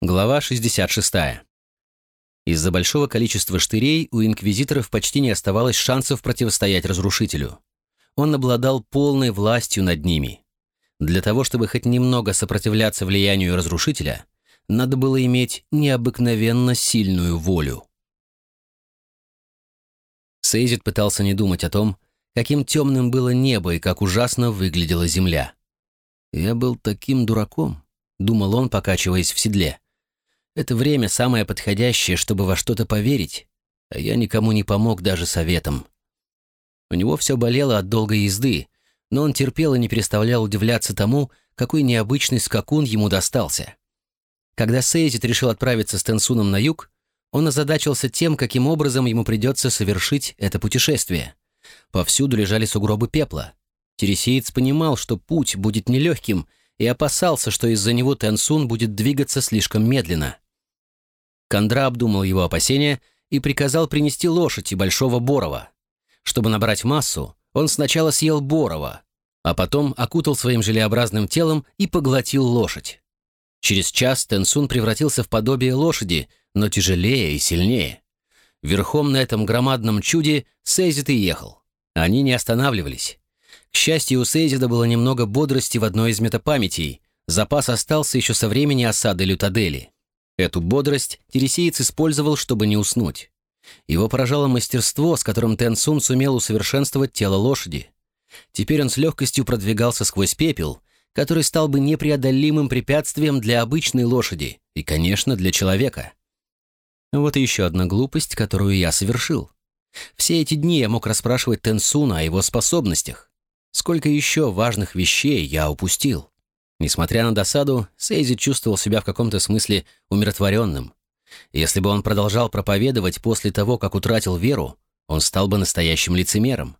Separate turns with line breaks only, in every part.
Глава 66. Из-за большого количества штырей у инквизиторов почти не оставалось шансов противостоять разрушителю. Он обладал полной властью над ними. Для того, чтобы хоть немного сопротивляться влиянию разрушителя, надо было иметь необыкновенно сильную волю. Сейзит пытался не думать о том, каким темным было небо и как ужасно выглядела земля. «Я был таким дураком», — думал он, покачиваясь в седле. Это время самое подходящее, чтобы во что-то поверить, а я никому не помог даже советом. У него все болело от долгой езды, но он терпел и не переставлял удивляться тому, какой необычный скакун ему достался. Когда Сейзит решил отправиться с Тенсуном на юг, он озадачился тем, каким образом ему придется совершить это путешествие. Повсюду лежали сугробы пепла. Тересеец понимал, что путь будет нелегким, и опасался, что из-за него Тенсун будет двигаться слишком медленно. Кондра обдумал его опасения и приказал принести лошадь и большого Борова. Чтобы набрать массу, он сначала съел Борова, а потом окутал своим желеобразным телом и поглотил лошадь. Через час Тенсун превратился в подобие лошади, но тяжелее и сильнее. Верхом на этом громадном чуде Сейзит и ехал. Они не останавливались. К счастью, у Сейзида было немного бодрости в одной из метапамятей. Запас остался еще со времени осады Лютадели. Эту бодрость Тересеец использовал, чтобы не уснуть. Его поражало мастерство, с которым Тен Сун сумел усовершенствовать тело лошади. Теперь он с легкостью продвигался сквозь пепел, который стал бы непреодолимым препятствием для обычной лошади и, конечно, для человека. Вот и еще одна глупость, которую я совершил. Все эти дни я мог расспрашивать Тенсуна о его способностях. Сколько еще важных вещей я упустил. Несмотря на досаду, Сейзи чувствовал себя в каком-то смысле умиротворенным. Если бы он продолжал проповедовать после того, как утратил веру, он стал бы настоящим лицемером.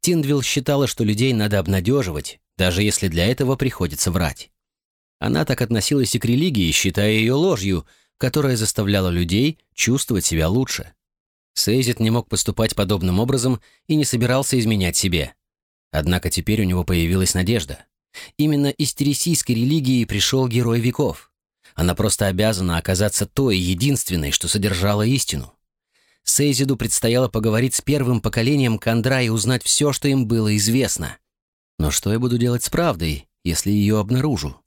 Тиндвилл считала, что людей надо обнадеживать, даже если для этого приходится врать. Она так относилась и к религии, считая ее ложью, которая заставляла людей чувствовать себя лучше. Сейзит не мог поступать подобным образом и не собирался изменять себе. Однако теперь у него появилась надежда. Именно из тересийской религии пришел герой веков. Она просто обязана оказаться той единственной, что содержала истину. Сейзиду предстояло поговорить с первым поколением Кандра и узнать все, что им было известно. Но что я буду делать с правдой, если ее обнаружу?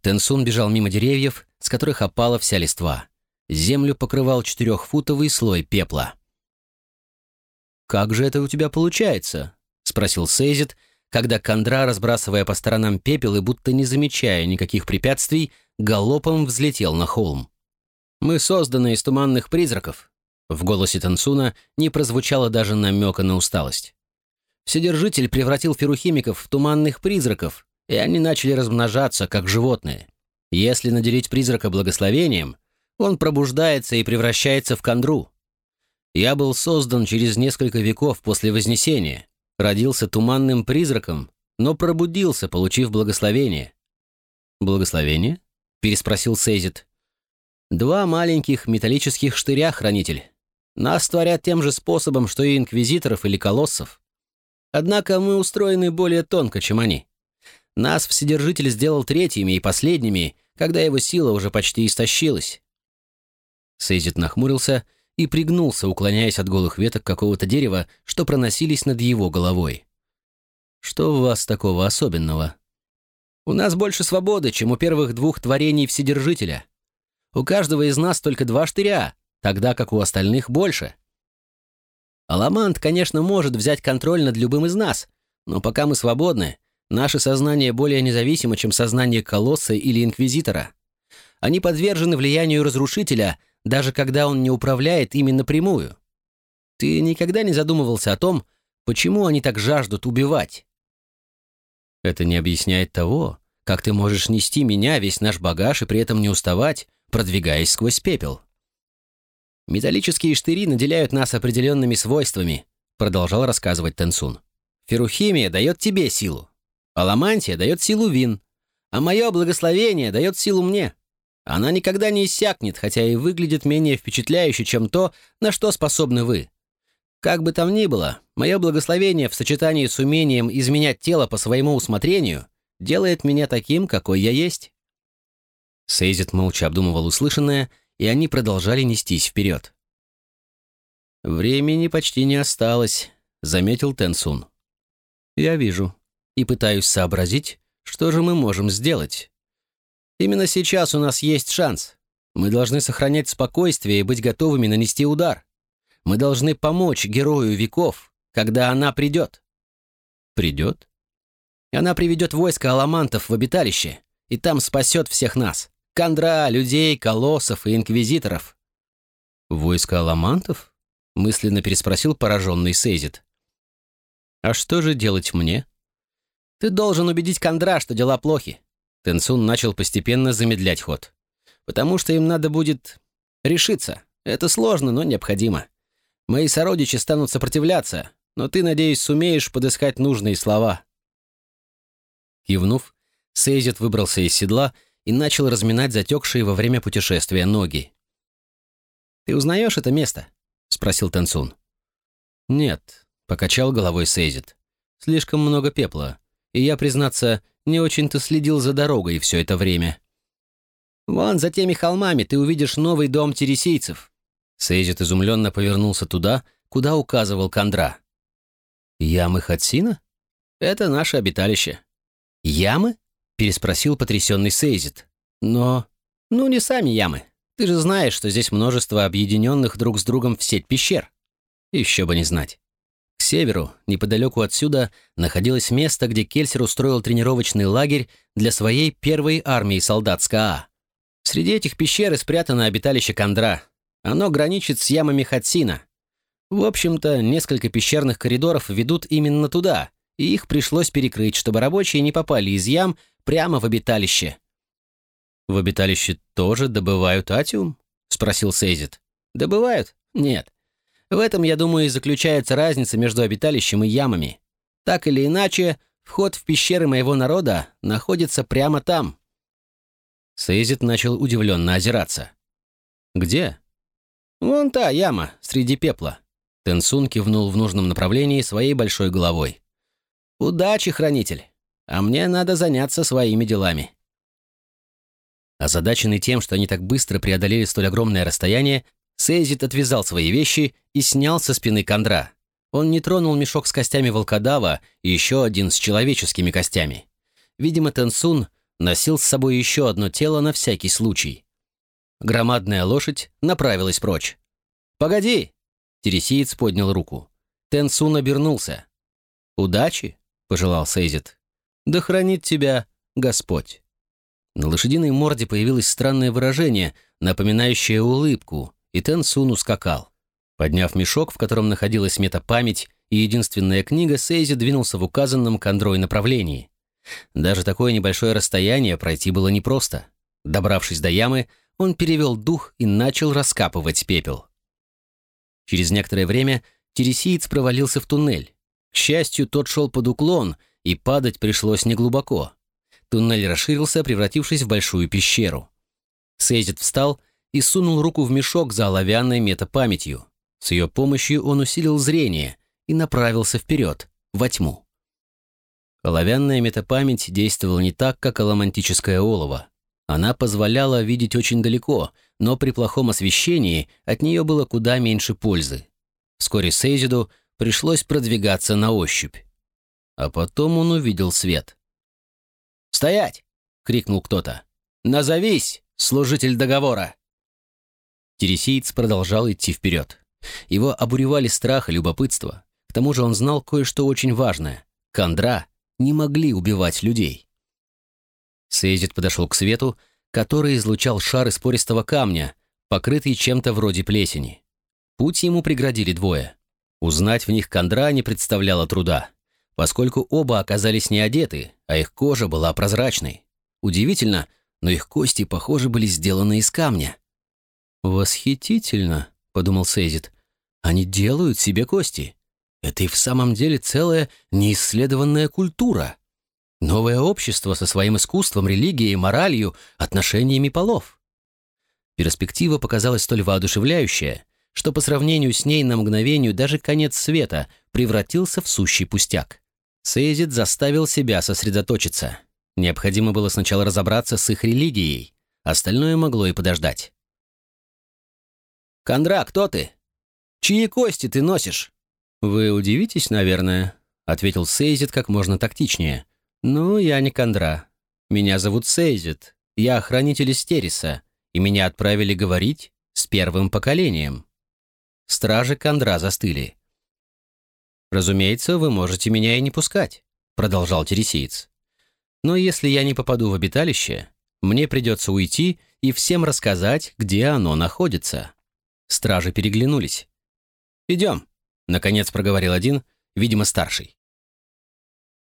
Тенсун бежал мимо деревьев, с которых опала вся листва. Землю покрывал четырехфутовый слой пепла. «Как же это у тебя получается?» — спросил Сейзит, когда Кондра, разбрасывая по сторонам пепел и будто не замечая никаких препятствий, галопом взлетел на холм. «Мы созданы из туманных призраков». В голосе Тансуна не прозвучало даже намека на усталость. Вседержитель превратил ферухимиков в туманных призраков, и они начали размножаться, как животные. Если наделить призрака благословением, он пробуждается и превращается в кондру. Я был создан через несколько веков после Вознесения, родился туманным призраком, но пробудился, получив благословение. «Благословение?» — переспросил Сейзит. «Два маленьких металлических штыря, хранитель. Нас творят тем же способом, что и инквизиторов или колоссов. Однако мы устроены более тонко, чем они. Нас Вседержитель сделал третьими и последними, когда его сила уже почти истощилась». Сейзит нахмурился и пригнулся, уклоняясь от голых веток какого-то дерева, что проносились над его головой. «Что у вас такого особенного?» «У нас больше свободы, чем у первых двух творений Вседержителя. У каждого из нас только два штыря, тогда как у остальных больше. Аламант, конечно, может взять контроль над любым из нас, но пока мы свободны, наше сознание более независимо, чем сознание Колосса или Инквизитора. Они подвержены влиянию Разрушителя, даже когда он не управляет ими напрямую. Ты никогда не задумывался о том, почему они так жаждут убивать? Это не объясняет того, как ты можешь нести меня, весь наш багаж, и при этом не уставать, продвигаясь сквозь пепел. Металлические штыри наделяют нас определенными свойствами, продолжал рассказывать Тенсун. Ферухимия дает тебе силу, аламантия дает силу вин, а мое благословение дает силу мне. Она никогда не иссякнет, хотя и выглядит менее впечатляюще, чем то, на что способны вы. Как бы там ни было, мое благословение в сочетании с умением изменять тело по своему усмотрению делает меня таким, какой я есть. Сейзит молча обдумывал услышанное, и они продолжали нестись вперед. «Времени почти не осталось», — заметил Тенсун. «Я вижу и пытаюсь сообразить, что же мы можем сделать. Именно сейчас у нас есть шанс. Мы должны сохранять спокойствие и быть готовыми нанести удар. Мы должны помочь герою веков, когда она придет». «Придет?» «Она приведет войско аламантов в обиталище, и там спасет всех нас. Кондра, людей, колоссов и инквизиторов». «Войско аламантов?» — мысленно переспросил пораженный Сейзит. «А что же делать мне?» «Ты должен убедить Кондра, что дела плохи». Тенсун начал постепенно замедлять ход. «Потому что им надо будет решиться. Это сложно, но необходимо. Мои сородичи станут сопротивляться, но ты, надеюсь, сумеешь подыскать нужные слова». Кивнув, Сейзит выбрался из седла и начал разминать затекшие во время путешествия ноги. «Ты узнаешь это место?» — спросил Тенсун. «Нет», — покачал головой Сейзит. «Слишком много пепла, и я, признаться, не очень-то следил за дорогой все это время». «Вон за теми холмами ты увидишь новый дом тересийцев». Сейзит изумленно повернулся туда, куда указывал Кондра. «Ямы Хатсина? Это наше обиталище». «Ямы?» переспросил потрясенный Сейзит. «Но... ну не сами ямы. Ты же знаешь, что здесь множество объединенных друг с другом в сеть пещер. Еще бы не знать». К северу, неподалеку отсюда, находилось место, где Кельсер устроил тренировочный лагерь для своей первой армии солдат СКА. Среди этих пещер и спрятано обиталище Кондра. Оно граничит с ямами Хатсина. В общем-то, несколько пещерных коридоров ведут именно туда, и их пришлось перекрыть, чтобы рабочие не попали из ям прямо в обиталище. «В обиталище тоже добывают атиум?» — спросил Сейзит. «Добывают? Нет. В этом, я думаю, и заключается разница между обиталищем и ямами. Так или иначе, вход в пещеры моего народа находится прямо там». Сейзит начал удивленно озираться. «Где?» «Вон та яма, среди пепла». Тенсун кивнул в нужном направлении своей большой головой. «Удачи, хранитель! А мне надо заняться своими делами». Озадаченный тем, что они так быстро преодолели столь огромное расстояние, Сейзит отвязал свои вещи и снял со спины кондра. Он не тронул мешок с костями волкодава и еще один с человеческими костями. Видимо, Тенсун носил с собой еще одно тело на всякий случай. Громадная лошадь направилась прочь. «Погоди!» — Тересиец поднял руку. Тенсун обернулся. «Удачи!» — пожелал Сейзит. «Да хранит тебя Господь». На лошадиной морде появилось странное выражение, напоминающее улыбку, и Тен Сун ускакал. Подняв мешок, в котором находилась метапамять и единственная книга, Сейзи двинулся в указанном кондрой направлении. Даже такое небольшое расстояние пройти было непросто. Добравшись до ямы, он перевел дух и начал раскапывать пепел. Через некоторое время тересиец провалился в туннель. К счастью, тот шел под уклон, и падать пришлось неглубоко. Туннель расширился, превратившись в большую пещеру. Сейзит встал и сунул руку в мешок за оловянной метапамятью. С ее помощью он усилил зрение и направился вперед, во тьму. Оловянная метапамять действовала не так, как аламантическое олово. Она позволяла видеть очень далеко, но при плохом освещении от нее было куда меньше пользы. Вскоре Сейзиду пришлось продвигаться на ощупь. А потом он увидел свет. «Стоять!» — крикнул кто-то. «Назовись, служитель договора!» Тересиец продолжал идти вперед. Его обуревали страх и любопытство. К тому же он знал кое-что очень важное. Кондра не могли убивать людей. Сейзит подошел к свету, который излучал шар из пористого камня, покрытый чем-то вроде плесени. Путь ему преградили двое. Узнать в них Кондра не представляло труда, поскольку оба оказались не одеты, а их кожа была прозрачной. Удивительно, но их кости, похоже, были сделаны из камня. «Восхитительно», — подумал Сейзит. «Они делают себе кости. Это и в самом деле целая неисследованная культура. Новое общество со своим искусством, религией, моралью, отношениями полов». Перспектива показалась столь воодушевляющая, что по сравнению с ней на мгновение даже конец света превратился в сущий пустяк. Сейзит заставил себя сосредоточиться. Необходимо было сначала разобраться с их религией. Остальное могло и подождать. «Кондра, кто ты? Чьи кости ты носишь?» «Вы удивитесь, наверное», — ответил Сейзит как можно тактичнее. «Ну, я не Кондра. Меня зовут Сейзит. Я охранитель Истериса, и меня отправили говорить с первым поколением». Стражи Кондра застыли. «Разумеется, вы можете меня и не пускать», — продолжал Тересиец. «Но если я не попаду в обиталище, мне придется уйти и всем рассказать, где оно находится». Стражи переглянулись. «Идем», — наконец проговорил один, видимо, старший.